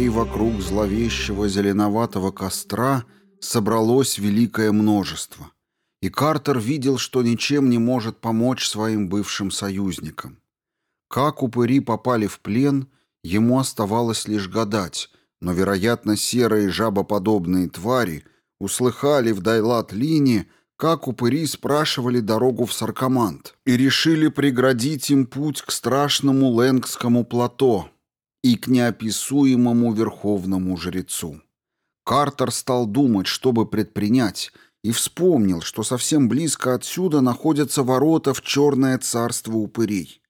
тварей вокруг зловещего зеленоватого костра собралось великое множество, и Картер видел, что ничем не может помочь своим бывшим союзникам. Как упыри попали в плен, ему оставалось лишь гадать, но, вероятно, серые жабоподобные твари услыхали в Дайлат-Лине, как упыри спрашивали дорогу в Саркоманд и решили преградить им путь к страшному Лэнгскому плато и к неописуемому верховному жрецу. Картер стал думать, что бы предпринять, и вспомнил, что совсем близко отсюда находятся ворота в черное царство упырей.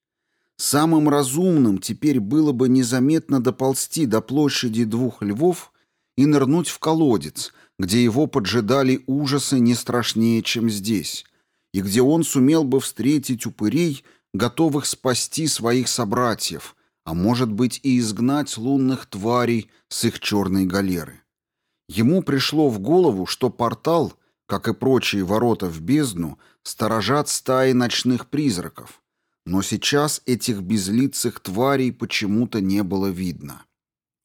Самым разумным теперь было бы незаметно доползти до площади двух львов и нырнуть в колодец, где его поджидали ужасы не страшнее, чем здесь, и где он сумел бы встретить упырей, готовых спасти своих собратьев, а может быть и изгнать лунных тварей с их черной галеры. Ему пришло в голову, что портал, как и прочие ворота в бездну, сторожат стаи ночных призраков, но сейчас этих безлицых тварей почему-то не было видно.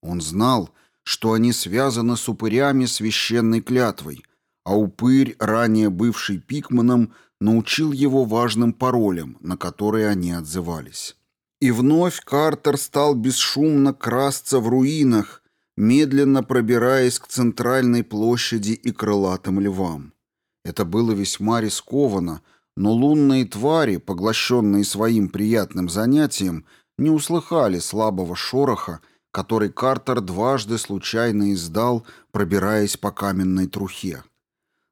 Он знал, что они связаны с упырями священной клятвой, а упырь, ранее бывший пикманом, научил его важным паролям, на которые они отзывались. И вновь Картер стал бесшумно красться в руинах, медленно пробираясь к центральной площади и крылатым львам. Это было весьма рискованно, но лунные твари, поглощенные своим приятным занятием, не услыхали слабого шороха, который Картер дважды случайно издал, пробираясь по каменной трухе.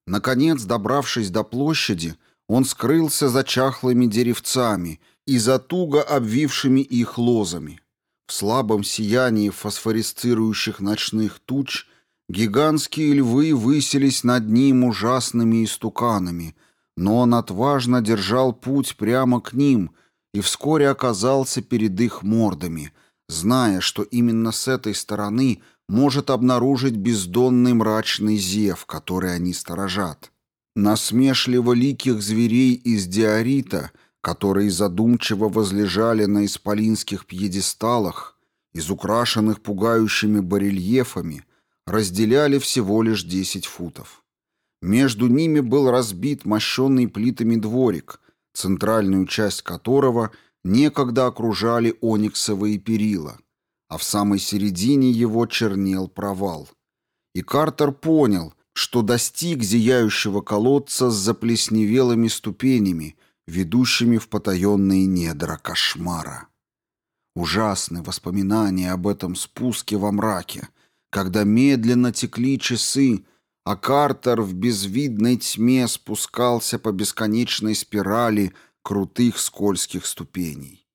Наконец, добравшись до площади, он скрылся за чахлыми деревцами и за туго обвившими их лозами. В слабом сиянии фосфорисцирующих ночных туч гигантские львы высились над ним ужасными истуканами — но он отважно держал путь прямо к ним и вскоре оказался перед их мордами, зная, что именно с этой стороны может обнаружить бездонный мрачный зев, который они сторожат. Насмешливо-ликих зверей из диорита, которые задумчиво возлежали на исполинских пьедесталах, из украшенных пугающими барельефами, разделяли всего лишь десять футов. Между ними был разбит мощенный плитами дворик, центральную часть которого некогда окружали ониксовые перила, а в самой середине его чернел провал. И Картер понял, что достиг зияющего колодца с заплесневелыми ступенями, ведущими в потаенные недра кошмара. Ужасны воспоминания об этом спуске во мраке, когда медленно текли часы, а Картер в безвидной тьме спускался по бесконечной спирали крутых скользких ступеней.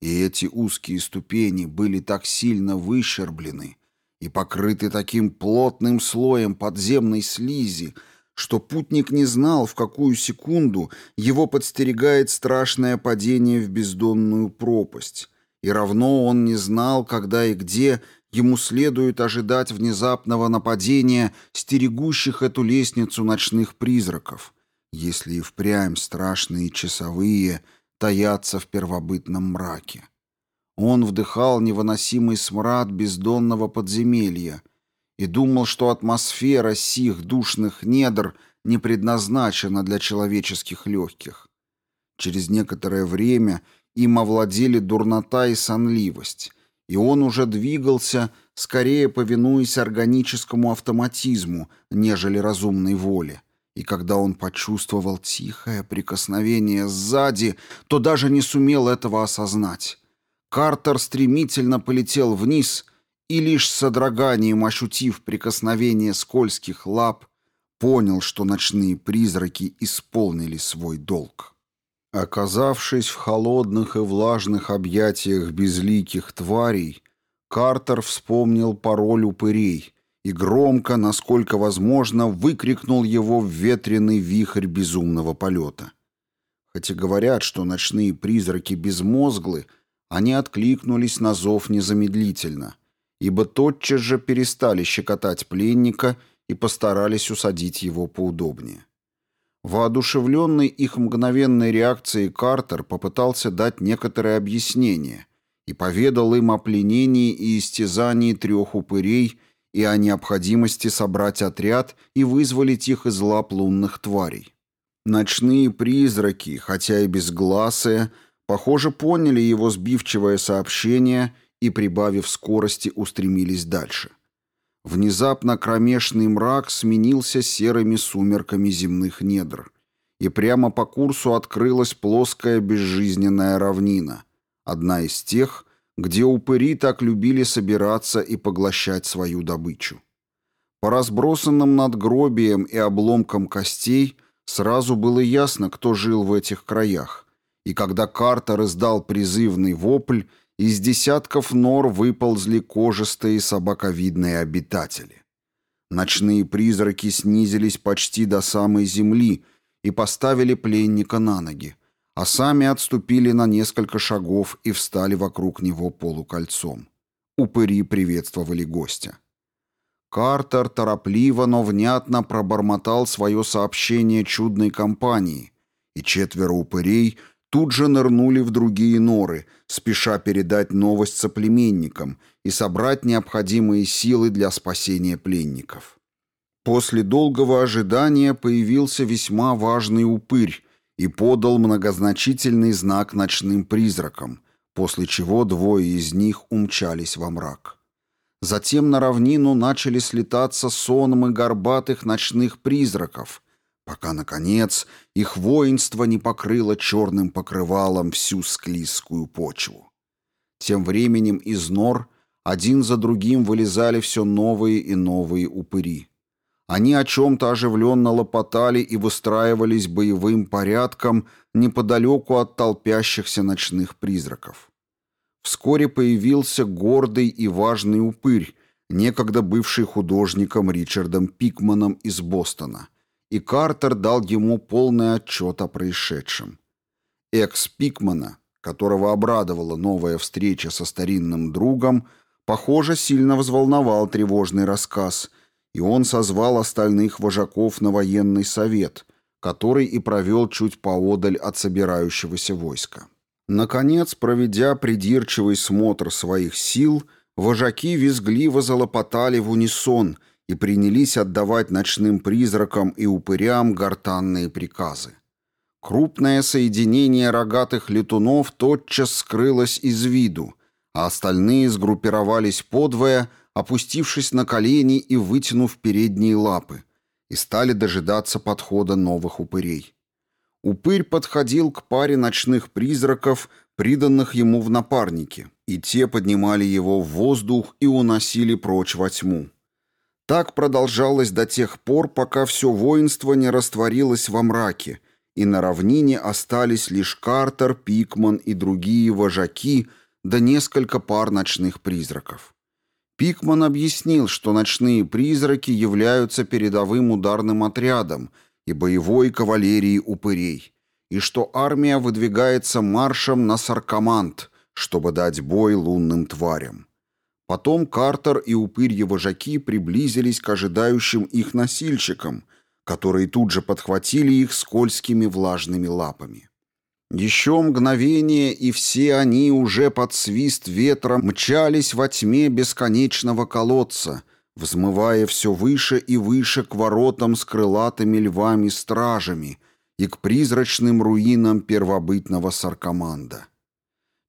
И эти узкие ступени были так сильно выщерблены и покрыты таким плотным слоем подземной слизи, что путник не знал, в какую секунду его подстерегает страшное падение в бездонную пропасть, и равно он не знал, когда и где ему следует ожидать внезапного нападения стерегущих эту лестницу ночных призраков, если и впрямь страшные часовые таятся в первобытном мраке. Он вдыхал невыносимый смрад бездонного подземелья и думал, что атмосфера сих душных недр не предназначена для человеческих легких. Через некоторое время им овладели дурнота и сонливость, и он уже двигался, скорее повинуясь органическому автоматизму, нежели разумной воле. И когда он почувствовал тихое прикосновение сзади, то даже не сумел этого осознать. Картер стремительно полетел вниз и лишь с содроганием ощутив прикосновение скользких лап, понял, что ночные призраки исполнили свой долг. Оказавшись в холодных и влажных объятиях безликих тварей, Картер вспомнил пароль упырей и громко, насколько возможно, выкрикнул его в ветреный вихрь безумного полета. Хотя говорят, что ночные призраки безмозглы, они откликнулись на зов незамедлительно, ибо тотчас же перестали щекотать пленника и постарались усадить его поудобнее. Воодушевленный их мгновенной реакцией Картер попытался дать некоторое объяснение и поведал им о пленении и истязании трех упырей и о необходимости собрать отряд и вызволить их из лап лунных тварей. Ночные призраки, хотя и безгласые, похоже, поняли его сбивчивое сообщение и, прибавив скорости, устремились дальше. Внезапно кромешный мрак сменился серыми сумерками земных недр, и прямо по курсу открылась плоская безжизненная равнина, одна из тех, где упыри так любили собираться и поглощать свою добычу. По разбросанным надгробиям и обломкам костей сразу было ясно, кто жил в этих краях, и когда Картер издал призывный вопль, из десятков нор выползли кожистые собаковидные обитатели. Ночные призраки снизились почти до самой земли и поставили пленника на ноги, а сами отступили на несколько шагов и встали вокруг него полукольцом. Упыри приветствовали гостя. Картер торопливо, но внятно пробормотал свое сообщение чудной компании, и четверо упырей — тут же нырнули в другие норы, спеша передать новость соплеменникам и собрать необходимые силы для спасения пленников. После долгого ожидания появился весьма важный упырь и подал многозначительный знак ночным призракам, после чего двое из них умчались во мрак. Затем на равнину начали слетаться сонмы горбатых ночных призраков – пока, наконец, их воинство не покрыло черным покрывалом всю склизкую почву. Тем временем из нор один за другим вылезали все новые и новые упыри. Они о чем-то оживленно лопотали и выстраивались боевым порядком неподалеку от толпящихся ночных призраков. Вскоре появился гордый и важный упырь, некогда бывший художником Ричардом Пикманом из Бостона – и Картер дал ему полный отчет о происшедшем. Экс Пикмана, которого обрадовала новая встреча со старинным другом, похоже, сильно взволновал тревожный рассказ, и он созвал остальных вожаков на военный совет, который и провел чуть поодаль от собирающегося войска. Наконец, проведя придирчивый смотр своих сил, вожаки визгливо залопотали в унисон – и принялись отдавать ночным призракам и упырям гортанные приказы. Крупное соединение рогатых летунов тотчас скрылось из виду, а остальные сгруппировались подвое, опустившись на колени и вытянув передние лапы, и стали дожидаться подхода новых упырей. Упырь подходил к паре ночных призраков, приданных ему в напарники, и те поднимали его в воздух и уносили прочь во тьму. Так продолжалось до тех пор, пока все воинство не растворилось во мраке, и на равнине остались лишь Картер, Пикман и другие вожаки, да несколько пар ночных призраков. Пикман объяснил, что ночные призраки являются передовым ударным отрядом и боевой кавалерией упырей, и что армия выдвигается маршем на Саркомант, чтобы дать бой лунным тварям. Потом Картер и упырьи вожаки приблизились к ожидающим их носильщикам, которые тут же подхватили их скользкими влажными лапами. Еще мгновение, и все они уже под свист ветра мчались во тьме бесконечного колодца, взмывая все выше и выше к воротам с крылатыми львами-стражами и к призрачным руинам первобытного Саркоманда.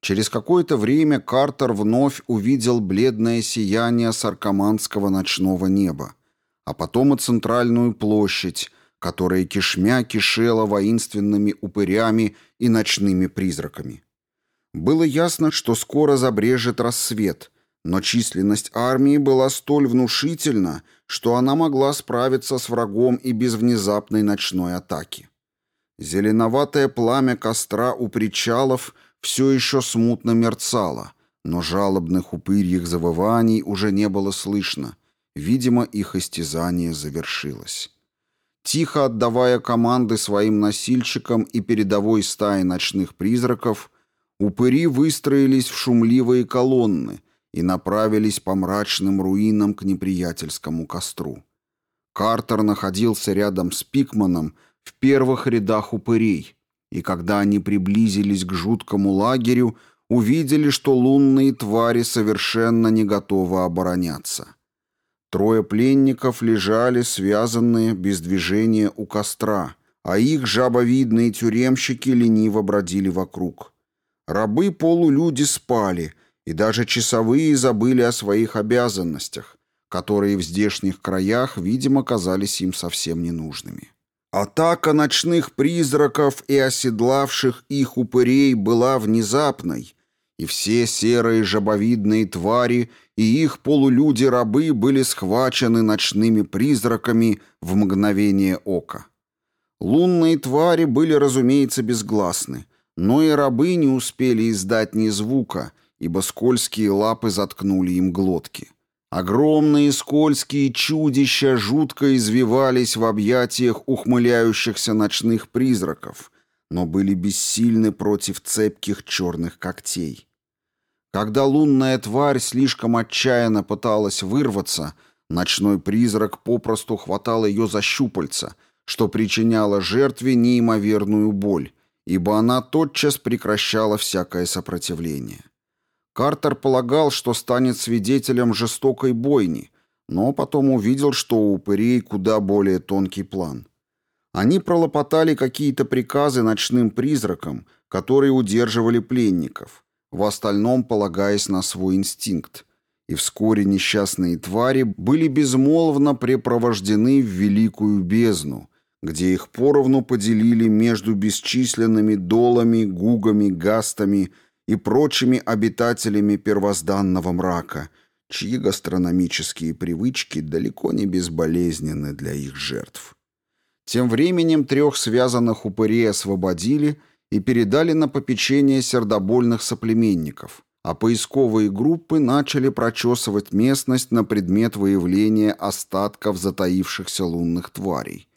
Через какое-то время Картер вновь увидел бледное сияние саркоманского ночного неба, а потом и центральную площадь, которая кишмя кишела воинственными упырями и ночными призраками. Было ясно, что скоро забрежет рассвет, но численность армии была столь внушительна, что она могла справиться с врагом и без внезапной ночной атаки. Зеленоватое пламя костра у причалов – все еще смутно мерцало, но жалобных упырьих завываний уже не было слышно. Видимо, их истязание завершилось. Тихо отдавая команды своим носильщикам и передовой стае ночных призраков, упыри выстроились в шумливые колонны и направились по мрачным руинам к неприятельскому костру. Картер находился рядом с Пикманом в первых рядах упырей, и когда они приблизились к жуткому лагерю, увидели, что лунные твари совершенно не готовы обороняться. Трое пленников лежали, связанные, без движения у костра, а их жабовидные тюремщики лениво бродили вокруг. Рабы-полулюди спали, и даже часовые забыли о своих обязанностях, которые в здешних краях, видимо, казались им совсем ненужными. Атака ночных призраков и оседлавших их упырей была внезапной, и все серые жабовидные твари и их полулюди-рабы были схвачены ночными призраками в мгновение ока. Лунные твари были, разумеется, безгласны, но и рабы не успели издать ни звука, ибо скользкие лапы заткнули им глотки. Огромные скользкие чудища жутко извивались в объятиях ухмыляющихся ночных призраков, но были бессильны против цепких черных когтей. Когда лунная тварь слишком отчаянно пыталась вырваться, ночной призрак попросту хватал ее за щупальца, что причиняло жертве неимоверную боль, ибо она тотчас прекращала всякое сопротивление. Картер полагал, что станет свидетелем жестокой бойни, но потом увидел, что у упырей куда более тонкий план. Они пролопотали какие-то приказы ночным призракам, которые удерживали пленников, в остальном полагаясь на свой инстинкт, и вскоре несчастные твари были безмолвно препровождены в великую бездну, где их поровну поделили между бесчисленными долами, гугами, гастами и прочими обитателями первозданного мрака, чьи гастрономические привычки далеко не безболезненны для их жертв. Тем временем трех связанных упырей освободили и передали на попечение сердобольных соплеменников, а поисковые группы начали прочесывать местность на предмет выявления остатков затаившихся лунных тварей,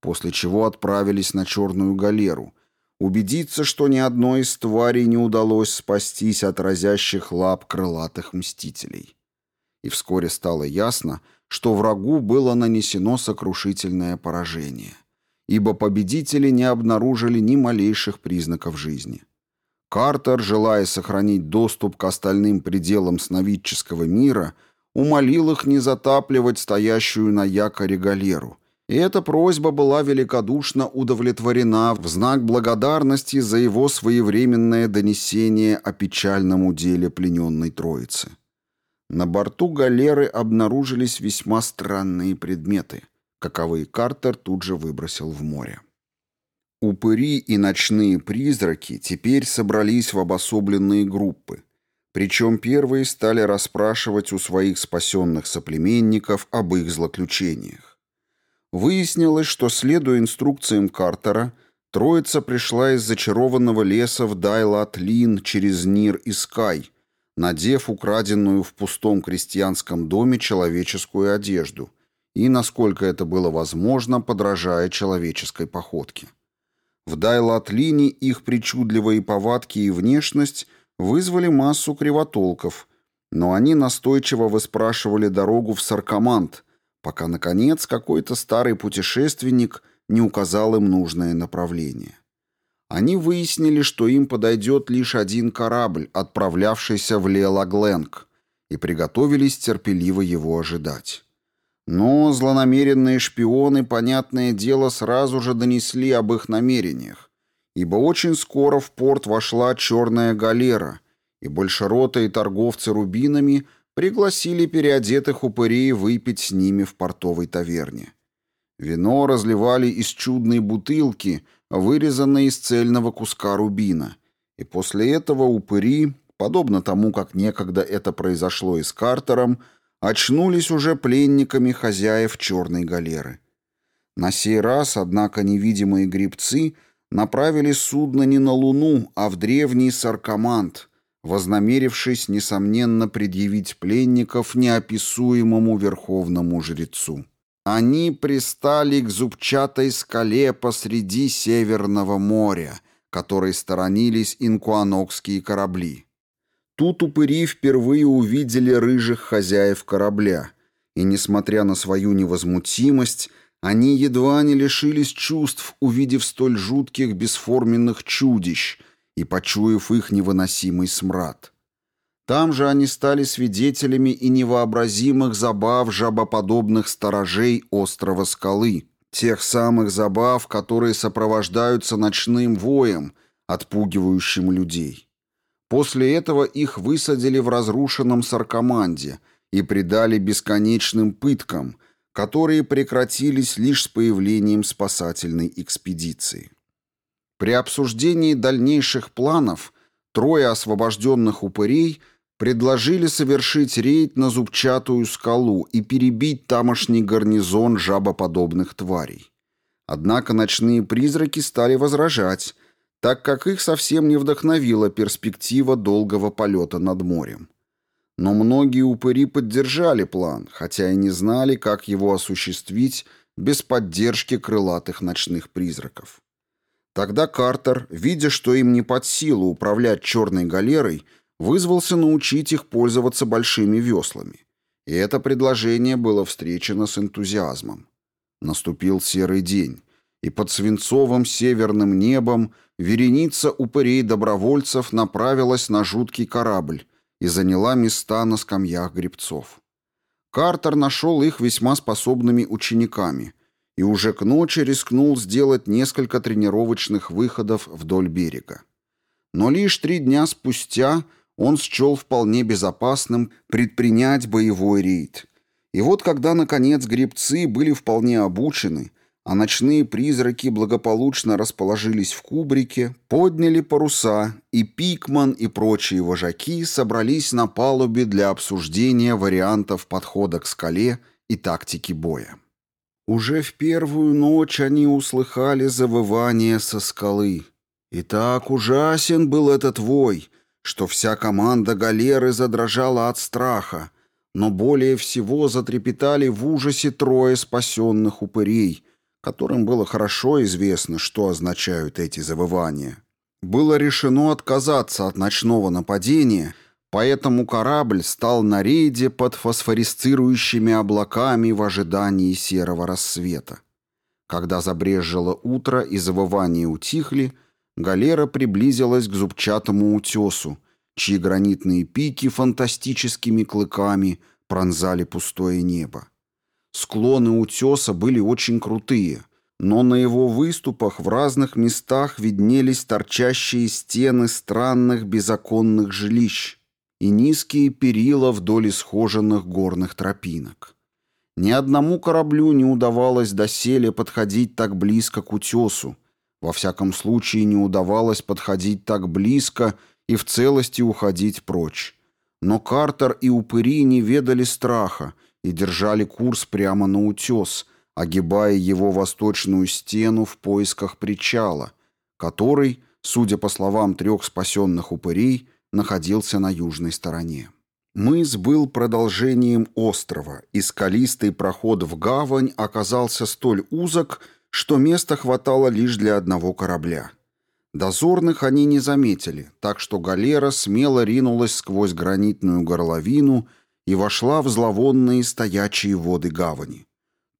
после чего отправились на Черную галеру, убедиться, что ни одной из тварей не удалось спастись от разящих лап крылатых мстителей. И вскоре стало ясно, что врагу было нанесено сокрушительное поражение, ибо победители не обнаружили ни малейших признаков жизни. Картер, желая сохранить доступ к остальным пределам сновидческого мира, умолил их не затапливать стоящую на якоре галеру, и эта просьба была великодушно удовлетворена в знак благодарности за его своевременное донесение о печальном уделе плененной троицы. На борту галеры обнаружились весьма странные предметы, каковые Картер тут же выбросил в море. Упыри и ночные призраки теперь собрались в обособленные группы, причем первые стали расспрашивать у своих спасенных соплеменников об их злоключениях. Выяснилось, что, следуя инструкциям Картера, троица пришла из зачарованного леса в Дайлат-Лин через Нир и Скай, надев украденную в пустом крестьянском доме человеческую одежду и, насколько это было возможно, подражая человеческой походке. В Дайлат-Лине их причудливые повадки и внешность вызвали массу кривотолков, но они настойчиво выспрашивали дорогу в Саркоманд – пока, наконец, какой-то старый путешественник не указал им нужное направление. Они выяснили, что им подойдет лишь один корабль, отправлявшийся в Лелагленг, и приготовились терпеливо его ожидать. Но злонамеренные шпионы, понятное дело, сразу же донесли об их намерениях, ибо очень скоро в порт вошла черная галера, и большеротые торговцы рубинами – пригласили переодетых упырей выпить с ними в портовой таверне. Вино разливали из чудной бутылки, вырезанной из цельного куска рубина, и после этого упыри, подобно тому, как некогда это произошло и с Картером, очнулись уже пленниками хозяев черной галеры. На сей раз, однако, невидимые грибцы направили судно не на Луну, а в древний Саркоманд, вознамерившись, несомненно, предъявить пленников неописуемому верховному жрецу. Они пристали к зубчатой скале посреди Северного моря, которой сторонились инкуанокские корабли. Тут упыри впервые увидели рыжих хозяев корабля, и, несмотря на свою невозмутимость, они едва не лишились чувств, увидев столь жутких бесформенных чудищ — и почуяв их невыносимый смрад. Там же они стали свидетелями и невообразимых забав жабоподобных сторожей острова Скалы, тех самых забав, которые сопровождаются ночным воем, отпугивающим людей. После этого их высадили в разрушенном Саркоманде и предали бесконечным пыткам, которые прекратились лишь с появлением спасательной экспедиции. При обсуждении дальнейших планов трое освобожденных упырей предложили совершить рейд на зубчатую скалу и перебить тамошний гарнизон жабоподобных тварей. Однако ночные призраки стали возражать, так как их совсем не вдохновила перспектива долгого полета над морем. Но многие упыри поддержали план, хотя и не знали, как его осуществить без поддержки крылатых ночных призраков. Тогда Картер, видя, что им не под силу управлять черной галерой, вызвался научить их пользоваться большими веслами. И это предложение было встречено с энтузиазмом. Наступил серый день, и под свинцовым северным небом вереница упырей-добровольцев направилась на жуткий корабль и заняла места на скамьях гребцов. Картер нашел их весьма способными учениками и уже к ночи рискнул сделать несколько тренировочных выходов вдоль берега. Но лишь три дня спустя – он счел вполне безопасным предпринять боевой рейд. И вот когда, наконец, гребцы были вполне обучены, а ночные призраки благополучно расположились в кубрике, подняли паруса, и Пикман и прочие вожаки собрались на палубе для обсуждения вариантов подхода к скале и тактики боя. Уже в первую ночь они услыхали завывание со скалы. И так ужасен был этот вой — что вся команда галеры задрожала от страха, но более всего затрепетали в ужасе трое спасенных упырей, которым было хорошо известно, что означают эти завывания. Было решено отказаться от ночного нападения, поэтому корабль стал на рейде под фосфорисцирующими облаками в ожидании серого рассвета. Когда забрежило утро и завывания утихли, галера приблизилась к зубчатому утесу, чьи гранитные пики фантастическими клыками пронзали пустое небо. Склоны утеса были очень крутые, но на его выступах в разных местах виднелись торчащие стены странных беззаконных жилищ и низкие перила вдоль исхоженных горных тропинок. Ни одному кораблю не удавалось доселе подходить так близко к утесу, во всяком случае, не удавалось подходить так близко и в целости уходить прочь. Но Картер и упыри не ведали страха и держали курс прямо на утес, огибая его восточную стену в поисках причала, который, судя по словам трех спасенных упырей, находился на южной стороне. Мыс был продолжением острова, и скалистый проход в гавань оказался столь узок, что места хватало лишь для одного корабля. Дозорных они не заметили, так что галера смело ринулась сквозь гранитную горловину и вошла в зловонные стоячие воды гавани.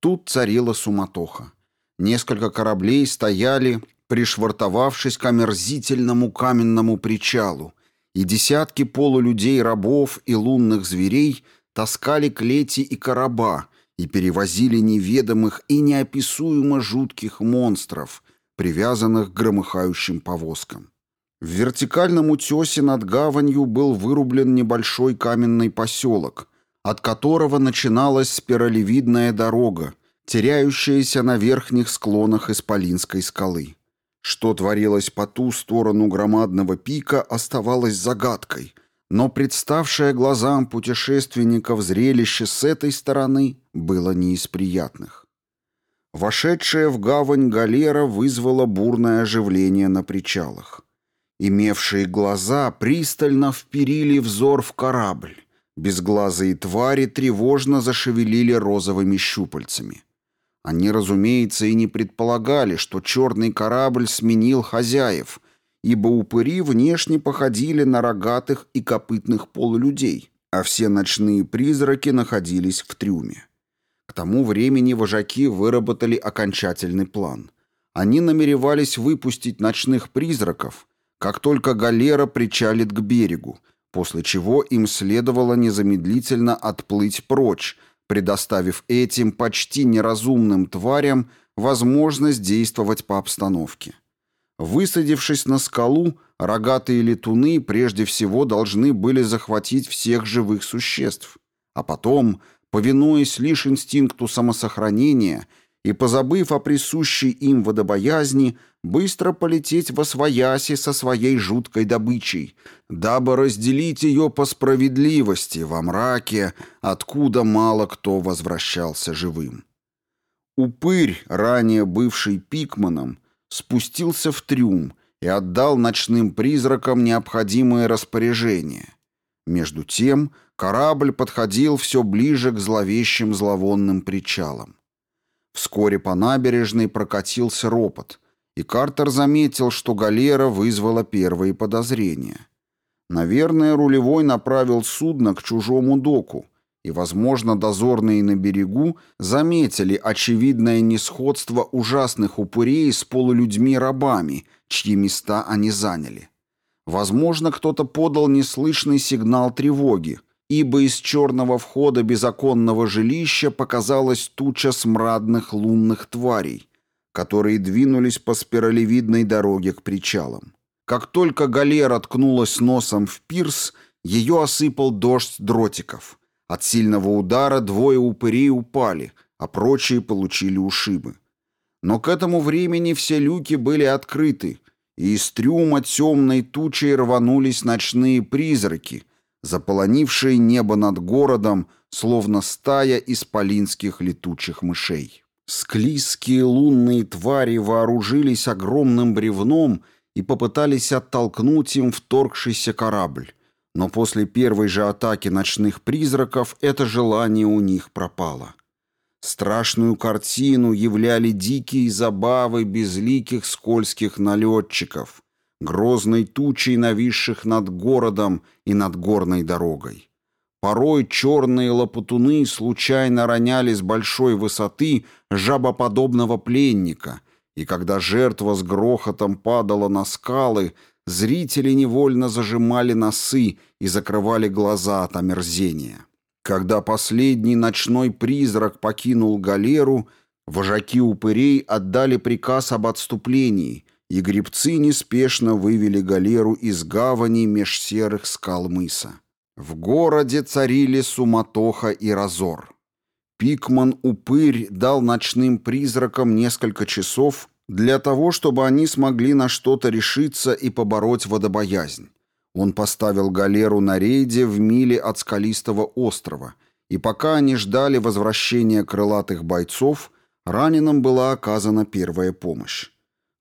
Тут царила суматоха. Несколько кораблей стояли, пришвартовавшись к омерзительному каменному причалу, и десятки полулюдей-рабов и лунных зверей таскали клети и короба, и перевозили неведомых и неописуемо жутких монстров, привязанных к громыхающим повозкам. В вертикальном утесе над гаванью был вырублен небольшой каменный поселок, от которого начиналась спиралевидная дорога, теряющаяся на верхних склонах Исполинской скалы. Что творилось по ту сторону громадного пика, оставалось загадкой, но представшее глазам путешественников зрелище с этой стороны было не из приятных. Вошедшая в гавань галера вызвала бурное оживление на причалах. Имевшие глаза пристально вперили взор в корабль. Безглазые твари тревожно зашевелили розовыми щупальцами. Они, разумеется, и не предполагали, что черный корабль сменил хозяев — ибо упыри внешне походили на рогатых и копытных полулюдей, а все ночные призраки находились в трюме. К тому времени вожаки выработали окончательный план. Они намеревались выпустить ночных призраков, как только галера причалит к берегу, после чего им следовало незамедлительно отплыть прочь, предоставив этим почти неразумным тварям возможность действовать по обстановке. Высадившись на скалу, рогатые летуны прежде всего должны были захватить всех живых существ, а потом, повинуясь лишь инстинкту самосохранения и позабыв о присущей им водобоязни, быстро полететь во свояси со своей жуткой добычей, дабы разделить ее по справедливости во мраке, откуда мало кто возвращался живым. Упырь, ранее бывший пикманом, спустился в трюм и отдал ночным призракам необходимые распоряжения. Между тем корабль подходил все ближе к зловещим зловонным причалам. Вскоре по набережной прокатился ропот, и Картер заметил, что галера вызвала первые подозрения. Наверное, рулевой направил судно к чужому доку, и, возможно, дозорные на берегу заметили очевидное несходство ужасных упырей с полулюдьми-рабами, чьи места они заняли. Возможно, кто-то подал неслышный сигнал тревоги, ибо из черного входа беззаконного жилища показалась туча смрадных лунных тварей, которые двинулись по спиралевидной дороге к причалам. Как только галера ткнулась носом в пирс, ее осыпал дождь дротиков. От сильного удара двое упырей упали, а прочие получили ушибы. Но к этому времени все люки были открыты, и из трюма темной тучей рванулись ночные призраки, заполонившие небо над городом, словно стая исполинских летучих мышей. Склизкие лунные твари вооружились огромным бревном и попытались оттолкнуть им вторгшийся корабль. Но после первой же атаки ночных призраков это желание у них пропало. Страшную картину являли дикие забавы безликих скользких налетчиков, грозной тучей нависших над городом и над горной дорогой. Порой черные лопутуны случайно роняли с большой высоты жабоподобного пленника, и когда жертва с грохотом падала на скалы, Зрители невольно зажимали носы и закрывали глаза от омерзения. Когда последний ночной призрак покинул галеру, вожаки упырей отдали приказ об отступлении, и гребцы неспешно вывели галеру из гавани меж серых скал мыса. В городе царили суматоха и разор. Пикман-упырь дал ночным призракам несколько часов для того, чтобы они смогли на что-то решиться и побороть водобоязнь. Он поставил галеру на рейде в миле от скалистого острова, и пока они ждали возвращения крылатых бойцов, раненым была оказана первая помощь.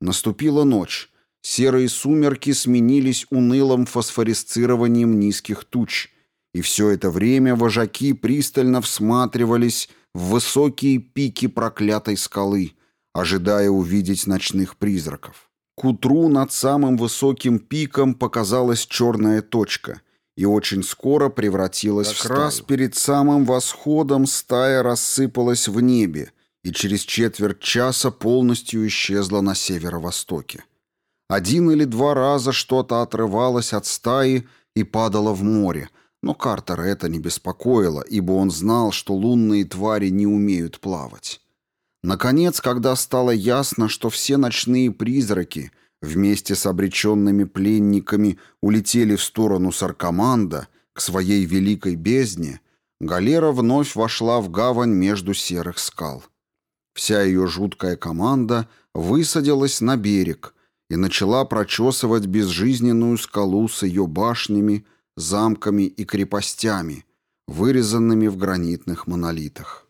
Наступила ночь. Серые сумерки сменились унылым фосфорисцированием низких туч, и все это время вожаки пристально всматривались в высокие пики проклятой скалы — ожидая увидеть ночных призраков. К утру над самым высоким пиком показалась черная точка и очень скоро превратилась как в стаю. раз перед самым восходом стая рассыпалась в небе и через четверть часа полностью исчезла на северо-востоке. Один или два раза что-то отрывалось от стаи и падало в море, но Картера это не беспокоило, ибо он знал, что лунные твари не умеют плавать. Наконец, когда стало ясно, что все ночные призраки вместе с обреченными пленниками улетели в сторону Саркоманда, к своей великой бездне, галера вновь вошла в гавань между серых скал. Вся ее жуткая команда высадилась на берег и начала прочесывать безжизненную скалу с ее башнями, замками и крепостями, вырезанными в гранитных монолитах.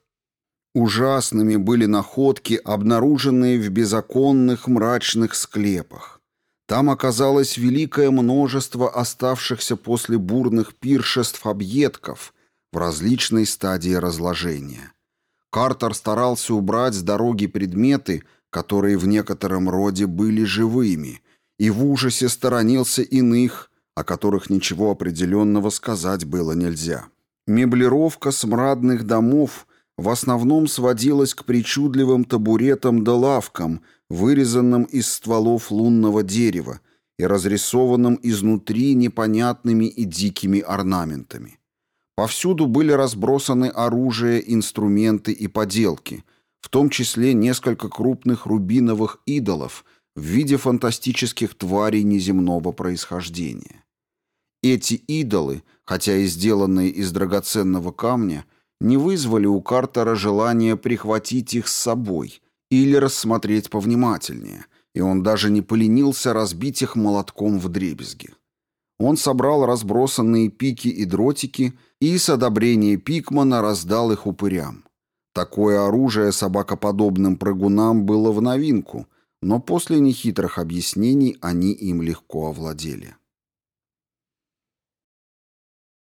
Ужасными были находки, обнаруженные в беззаконных мрачных склепах. Там оказалось великое множество оставшихся после бурных пиршеств объедков в различной стадии разложения. Картер старался убрать с дороги предметы, которые в некотором роде были живыми, и в ужасе сторонился иных, о которых ничего определенного сказать было нельзя. Меблировка смрадных домов в основном сводилась к причудливым табуретам да лавкам, вырезанным из стволов лунного дерева, и разрисованным изнутри непонятными и дикими орнаментами. Повсюду были разбросаны оружие, инструменты и поделки, в том числе несколько крупных рубиновых идолов в виде фантастических тварей неземного происхождения. Эти идолы, хотя и сделанные из драгоценного камня, не вызвали у Картера желания прихватить их с собой или рассмотреть повнимательнее, и он даже не поленился разбить их молотком в дребезги. Он собрал разбросанные пики и дротики и с одобрения Пикмана раздал их упырям. Такое оружие собакоподобным прыгунам было в новинку, но после нехитрых объяснений они им легко овладели.